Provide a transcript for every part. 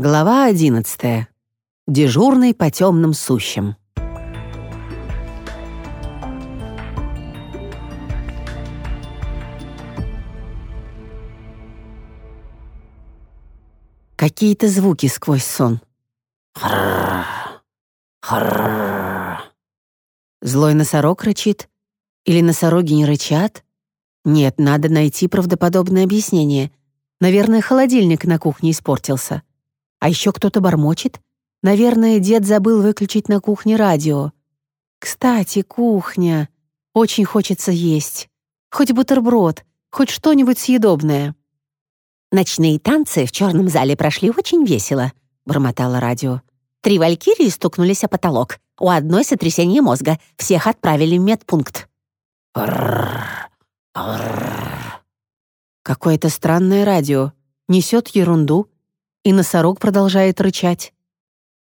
Глава одиннадцатая. Дежурный по темным сущим. Какие-то звуки сквозь сон. Злой носорог рычит? Или носороги не рычат? Нет, надо найти правдоподобное объяснение. Наверное, холодильник на кухне испортился. А еще кто-то бормочет. Наверное, дед забыл выключить на кухне радио. Кстати, кухня. Очень хочется есть. Хоть бутерброд, хоть что-нибудь съедобное. «Ночные танцы в черном зале прошли очень весело», — бормотало радио. «Три валькирии стукнулись о потолок. У одной сотрясение мозга. Всех отправили в медпункт». Какое-то странное радио. Несет ерунду. И носорог продолжает рычать.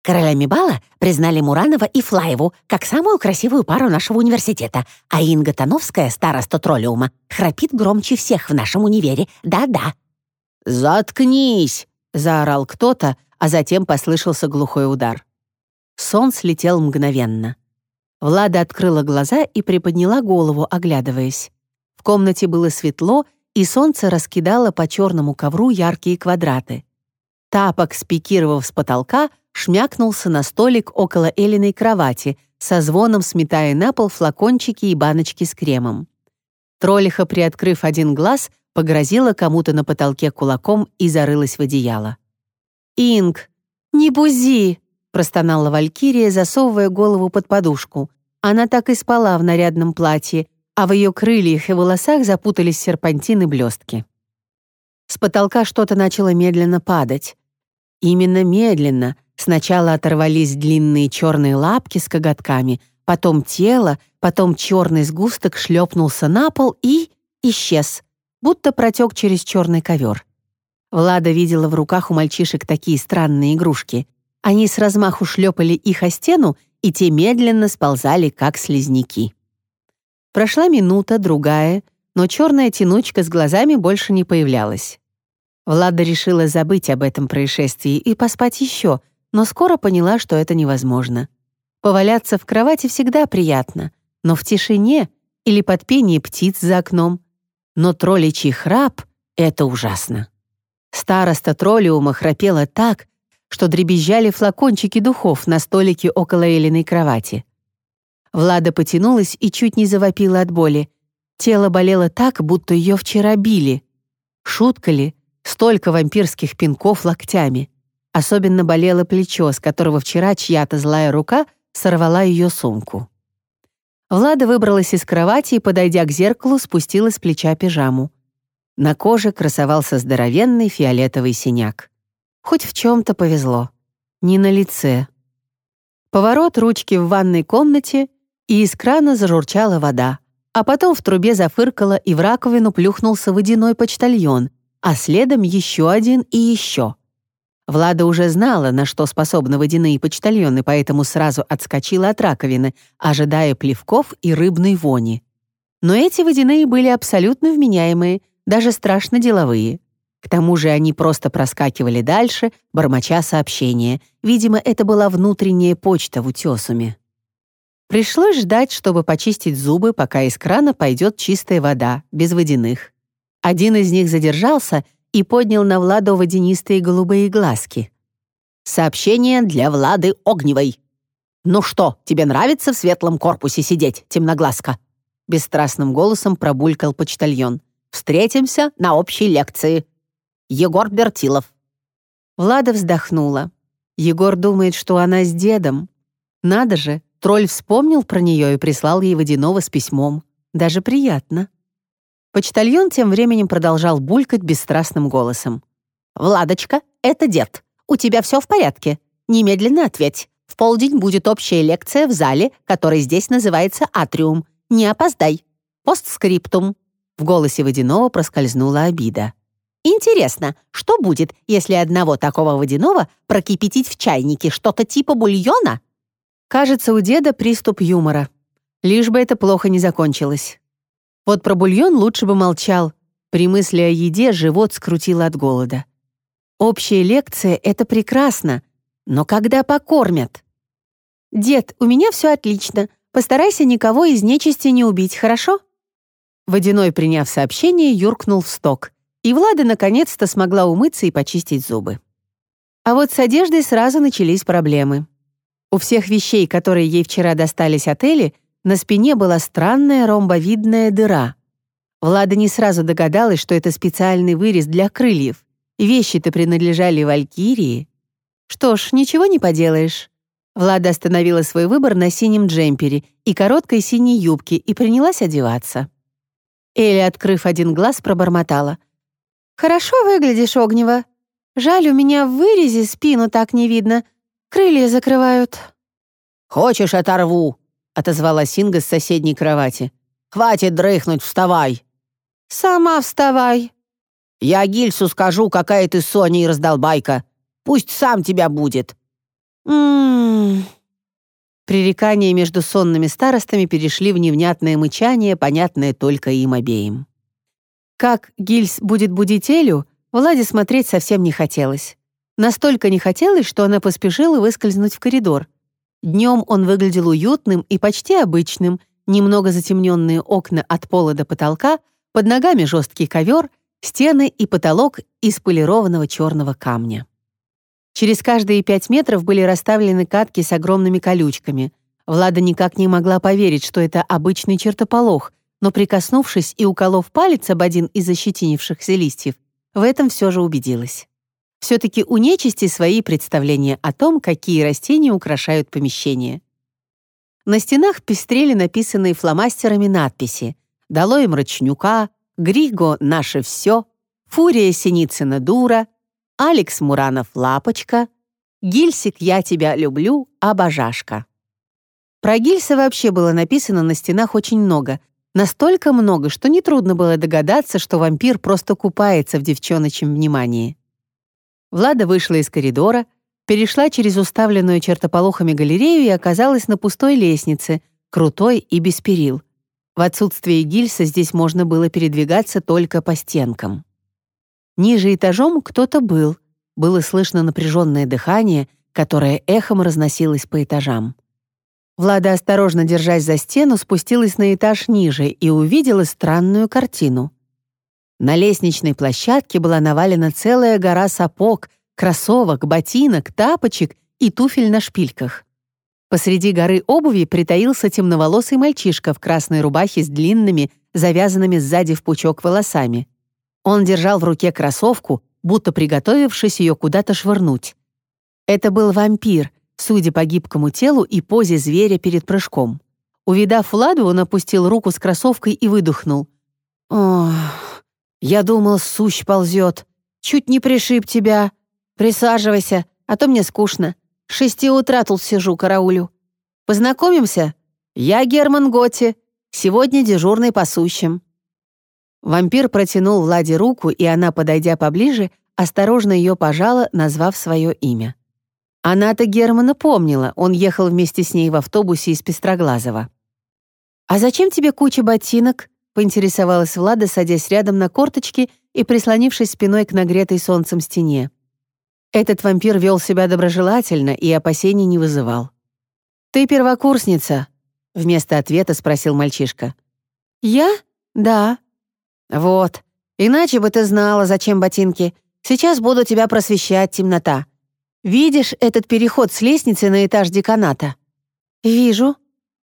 Королями бала признали Муранова и Флаеву как самую красивую пару нашего университета, а Инга Тановская, староста троллиума, храпит громче всех в нашем универе. Да-да. «Заткнись!» — заорал кто-то, а затем послышался глухой удар. Сон слетел мгновенно. Влада открыла глаза и приподняла голову, оглядываясь. В комнате было светло, и солнце раскидало по черному ковру яркие квадраты. Тапок, спикировав с потолка, шмякнулся на столик около Элиной кровати, со звоном сметая на пол флакончики и баночки с кремом. Троллиха, приоткрыв один глаз, погрозила кому-то на потолке кулаком и зарылась в одеяло. «Инг, не бузи!» — простонала Валькирия, засовывая голову под подушку. Она так и спала в нарядном платье, а в ее крыльях и волосах запутались серпантины блестки. С потолка что-то начало медленно падать. Именно медленно. Сначала оторвались длинные черные лапки с коготками, потом тело, потом черный сгусток шлепнулся на пол и исчез, будто протек через черный ковер. Влада видела в руках у мальчишек такие странные игрушки. Они с размаху шлепали их о стену, и те медленно сползали, как слизняки. Прошла минута, другая, но черная тянучка с глазами больше не появлялась. Влада решила забыть об этом происшествии и поспать еще, но скоро поняла, что это невозможно. Поваляться в кровати всегда приятно, но в тишине или под пение птиц за окном. Но тролличий храп — это ужасно. Староста троллиума храпела так, что дребезжали флакончики духов на столике около Элиной кровати. Влада потянулась и чуть не завопила от боли. Тело болело так, будто ее вчера били. Шутка ли? Столько вампирских пинков локтями. Особенно болело плечо, с которого вчера чья-то злая рука сорвала ее сумку. Влада выбралась из кровати и, подойдя к зеркалу, спустила с плеча пижаму. На коже красовался здоровенный фиолетовый синяк. Хоть в чем-то повезло. Не на лице. Поворот ручки в ванной комнате, и из крана зажурчала вода. А потом в трубе зафыркало, и в раковину плюхнулся водяной почтальон, а следом еще один и еще. Влада уже знала, на что способны водяные почтальоны, поэтому сразу отскочила от раковины, ожидая плевков и рыбной вони. Но эти водяные были абсолютно вменяемые, даже страшно деловые. К тому же они просто проскакивали дальше, бормоча сообщения. Видимо, это была внутренняя почта в утесуме. Пришлось ждать, чтобы почистить зубы, пока из крана пойдет чистая вода, без водяных. Один из них задержался и поднял на Владу водянистые голубые глазки. «Сообщение для Влады Огневой. Ну что, тебе нравится в светлом корпусе сидеть, темноглазка?» Бесстрастным голосом пробулькал почтальон. «Встретимся на общей лекции. Егор Бертилов». Влада вздохнула. Егор думает, что она с дедом. Надо же, Тролль вспомнил про нее и прислал ей водяного с письмом. Даже приятно. Почтальон тем временем продолжал булькать бесстрастным голосом. «Владочка, это дед. У тебя все в порядке? Немедленно ответь. В полдень будет общая лекция в зале, который здесь называется «Атриум». Не опоздай. Постскриптум». В голосе водяного проскользнула обида. «Интересно, что будет, если одного такого водяного прокипятить в чайнике что-то типа бульона?» Кажется, у деда приступ юмора. Лишь бы это плохо не закончилось. Вот про бульон лучше бы молчал. При мысли о еде живот скрутило от голода. Общая лекция — это прекрасно, но когда покормят? «Дед, у меня все отлично. Постарайся никого из нечисти не убить, хорошо?» Водяной, приняв сообщение, юркнул в сток, и Влада наконец-то смогла умыться и почистить зубы. А вот с одеждой сразу начались проблемы. У всех вещей, которые ей вчера достались от Эли, на спине была странная ромбовидная дыра. Влада не сразу догадалась, что это специальный вырез для крыльев. Вещи-то принадлежали Валькирии. Что ж, ничего не поделаешь. Влада остановила свой выбор на синем джемпере и короткой синей юбке и принялась одеваться. Элли, открыв один глаз, пробормотала. «Хорошо выглядишь, Огнева. Жаль, у меня в вырезе спину так не видно. Крылья закрывают». «Хочешь, оторву?» — отозвалась Инга с соседней кровати. «Хватит дрыхнуть, вставай!» «Сама вставай!» «Я Гильсу скажу, какая ты Соня и раздолбайка. Пусть сам тебя будет!» «М-м-м...» Пререкания между сонными старостами перешли в невнятное мычание, понятное только им обеим. Как Гильс будет будить Элю, Владе смотреть совсем не хотелось. Настолько не хотелось, что она поспешила выскользнуть в коридор. Днем он выглядел уютным и почти обычным, немного затемненные окна от пола до потолка, под ногами жесткий ковер, стены и потолок из полированного черного камня. Через каждые пять метров были расставлены катки с огромными колючками. Влада никак не могла поверить, что это обычный чертополох, но прикоснувшись и уколов палец об один из ощетинившихся листьев, в этом все же убедилась. Все-таки у нечисти свои представления о том, какие растения украшают помещение. На стенах пестрели написанные фломастерами надписи «Долой мрачнюка», «Григо — наше все», «Фурия Синицына дура», Алекс Муранов «Лапочка», «Гильсик, я тебя люблю, обожашка». Про Гильса вообще было написано на стенах очень много, настолько много, что нетрудно было догадаться, что вампир просто купается в девчоночем внимании. Влада вышла из коридора, перешла через уставленную чертополохами галерею и оказалась на пустой лестнице, крутой и без перил. В отсутствие гильса здесь можно было передвигаться только по стенкам. Ниже этажом кто-то был. Было слышно напряженное дыхание, которое эхом разносилось по этажам. Влада, осторожно держась за стену, спустилась на этаж ниже и увидела странную картину. На лестничной площадке была навалена целая гора сапог, кроссовок, ботинок, тапочек и туфель на шпильках. Посреди горы обуви притаился темноволосый мальчишка в красной рубахе с длинными, завязанными сзади в пучок волосами. Он держал в руке кроссовку, будто приготовившись ее куда-то швырнуть. Это был вампир, судя по гибкому телу и позе зверя перед прыжком. Увидав Владу, он опустил руку с кроссовкой и выдохнул. «Ох, я думал, сущ ползет. Чуть не пришиб тебя. Присаживайся, а то мне скучно. Шести утра тут сижу, караулю. Познакомимся? Я Герман Готи, сегодня дежурный по сущим». Вампир протянул Владе руку, и она, подойдя поближе, осторожно ее пожала, назвав свое имя. Она-то Германа помнила, он ехал вместе с ней в автобусе из Пестроглазова. «А зачем тебе куча ботинок?» — поинтересовалась Влада, садясь рядом на корточки и прислонившись спиной к нагретой солнцем стене. Этот вампир вел себя доброжелательно и опасений не вызывал. «Ты первокурсница?» — вместо ответа спросил мальчишка. «Я? Да», «Вот. Иначе бы ты знала, зачем ботинки. Сейчас буду тебя просвещать, темнота. Видишь этот переход с лестницы на этаж деканата?» «Вижу».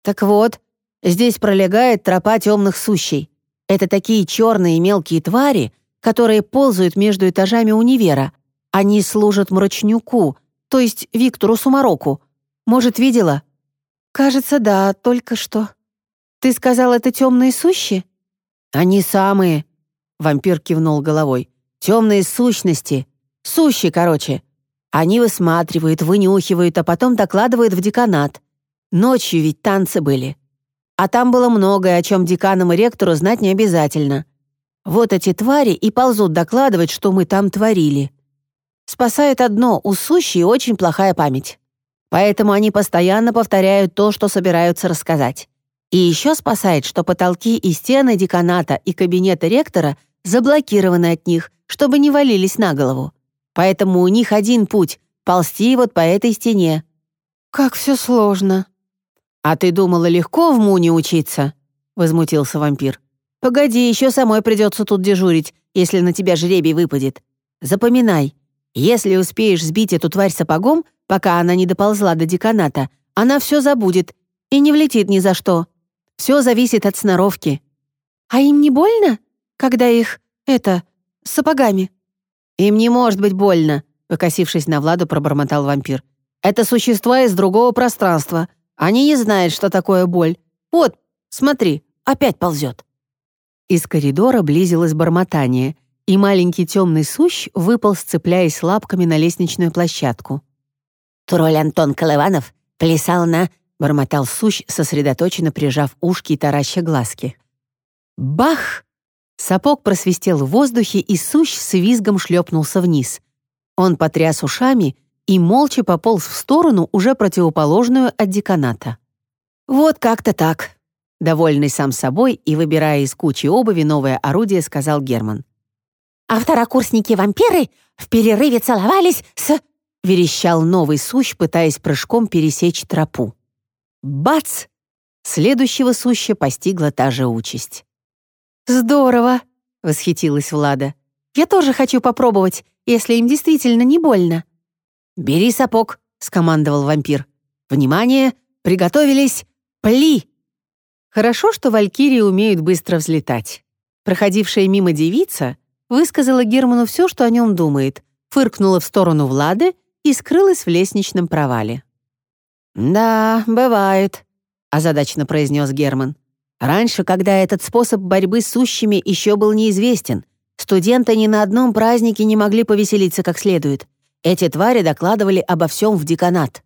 «Так вот, здесь пролегает тропа темных сущей. Это такие черные мелкие твари, которые ползают между этажами универа. Они служат мрачнюку, то есть Виктору Сумароку. Может, видела?» «Кажется, да, только что». «Ты сказал, это темные сущи?» «Они самые», — вампир кивнул головой. «Темные сущности. Сущи, короче. Они высматривают, вынюхивают, а потом докладывают в деканат. Ночью ведь танцы были. А там было многое, о чем деканам и ректору знать не обязательно. Вот эти твари и ползут докладывать, что мы там творили. Спасает одно, у сущей очень плохая память. Поэтому они постоянно повторяют то, что собираются рассказать. И еще спасает, что потолки и стены деканата и кабинета ректора заблокированы от них, чтобы не валились на голову. Поэтому у них один путь — ползти вот по этой стене». «Как все сложно». «А ты думала, легко в Муне учиться?» — возмутился вампир. «Погоди, еще самой придется тут дежурить, если на тебя жребий выпадет. Запоминай, если успеешь сбить эту тварь сапогом, пока она не доползла до деканата, она все забудет и не влетит ни за что. Все зависит от сноровки». «А им не больно, когда их, это, сапогами?» «Им не может быть больно», — покосившись на Владу, пробормотал вампир. «Это существа из другого пространства. Они не знают, что такое боль. Вот, смотри, опять ползет». Из коридора близилось бормотание, и маленький темный сущ выпал, сцепляясь лапками на лестничную площадку. «Тролль Антон Колыванов плясал на...» — бормотал сущ, сосредоточенно прижав ушки и тараща глазки. Бах! Сапог просвистел в воздухе, и сущ с визгом шлепнулся вниз. Он потряс ушами и молча пополз в сторону, уже противоположную от деканата. «Вот как-то так», — довольный сам собой и выбирая из кучи обуви новое орудие, сказал Герман. «А второкурсники-вампиры в перерыве целовались с...» — верещал новый сущ, пытаясь прыжком пересечь тропу. Бац! Следующего суща постигла та же участь. «Здорово!» — восхитилась Влада. «Я тоже хочу попробовать, если им действительно не больно». «Бери сапог», — скомандовал вампир. «Внимание! Приготовились! Пли!» Хорошо, что валькирии умеют быстро взлетать. Проходившая мимо девица высказала Герману все, что о нем думает, фыркнула в сторону Влады и скрылась в лестничном провале. «Да, бывает», — озадаченно произнес Герман. Раньше, когда этот способ борьбы с сущими еще был неизвестен, студенты ни на одном празднике не могли повеселиться как следует. Эти твари докладывали обо всем в деканат.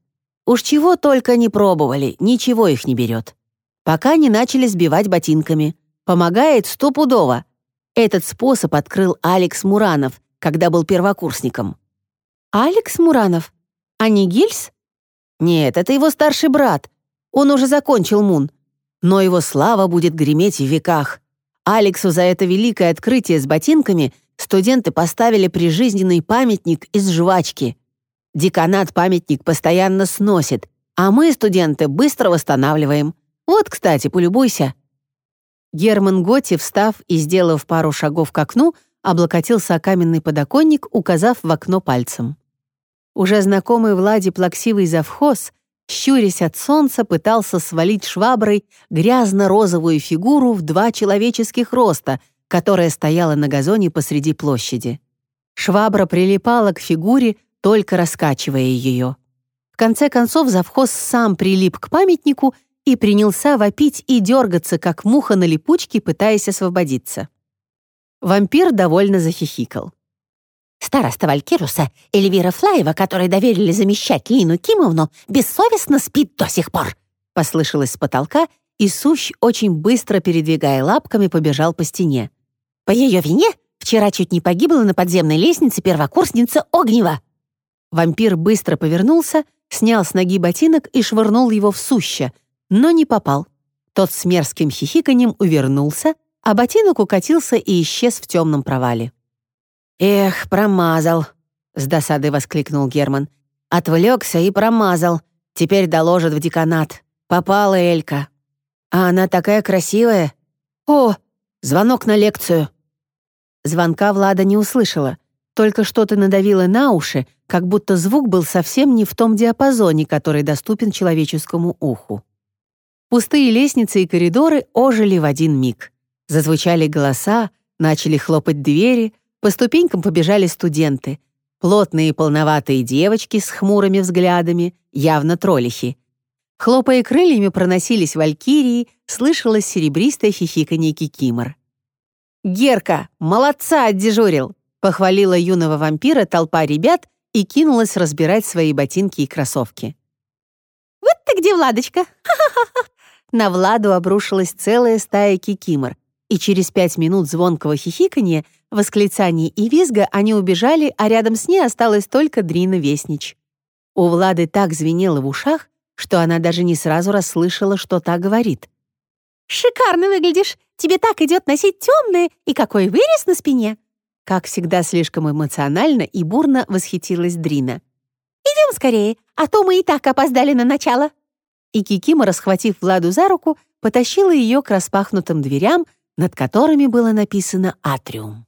Уж чего только не пробовали, ничего их не берет. Пока не начали сбивать ботинками. Помогает стопудово. Этот способ открыл Алекс Муранов, когда был первокурсником. «Алекс Муранов? А не Гильс?» «Нет, это его старший брат. Он уже закончил МУН но его слава будет греметь в веках. Алексу за это великое открытие с ботинками студенты поставили прижизненный памятник из жвачки. Деканат памятник постоянно сносит, а мы, студенты, быстро восстанавливаем. Вот, кстати, полюбуйся». Герман Готи, встав и сделав пару шагов к окну, облокотился о каменный подоконник, указав в окно пальцем. Уже знакомый Влади плаксивый завхоз щурясь от солнца, пытался свалить шваброй грязно-розовую фигуру в два человеческих роста, которая стояла на газоне посреди площади. Швабра прилипала к фигуре, только раскачивая ее. В конце концов завхоз сам прилип к памятнику и принялся вопить и дергаться, как муха на липучке, пытаясь освободиться. Вампир довольно захихикал. Староста Валькируса Эльвира Флаева, которой доверили замещать Лину Кимовну, бессовестно спит до сих пор», — послышалось с потолка, и Сущ, очень быстро передвигая лапками, побежал по стене. «По ее вине вчера чуть не погибла на подземной лестнице первокурсница Огнева». Вампир быстро повернулся, снял с ноги ботинок и швырнул его в Суща, но не попал. Тот с мерзким хихиканьем увернулся, а ботинок укатился и исчез в темном провале. «Эх, промазал!» — с досадой воскликнул Герман. «Отвлекся и промазал. Теперь доложат в деканат. Попала Элька. А она такая красивая. О, звонок на лекцию!» Звонка Влада не услышала, только что-то надавило на уши, как будто звук был совсем не в том диапазоне, который доступен человеческому уху. Пустые лестницы и коридоры ожили в один миг. Зазвучали голоса, начали хлопать двери, по ступенькам побежали студенты. Плотные полноватые девочки с хмурыми взглядами, явно троллихи. Хлопая крыльями проносились валькирии, слышалось серебристое хихиканье кикимор. «Герка, молодца, отдежурил!» — похвалила юного вампира толпа ребят и кинулась разбирать свои ботинки и кроссовки. «Вот ты где, Владочка!» На Владу обрушилась целая стая кикимор, и через пять минут звонкого хихиканья восклицаний и визга они убежали, а рядом с ней осталась только Дрина Веснич. У Влады так звенело в ушах, что она даже не сразу расслышала, что та говорит. «Шикарно выглядишь! Тебе так идет носить темное, и какой вырез на спине!» Как всегда, слишком эмоционально и бурно восхитилась Дрина. «Идем скорее, а то мы и так опоздали на начало». И Кикима, расхватив Владу за руку, потащила ее к распахнутым дверям, над которыми было написано «Атриум».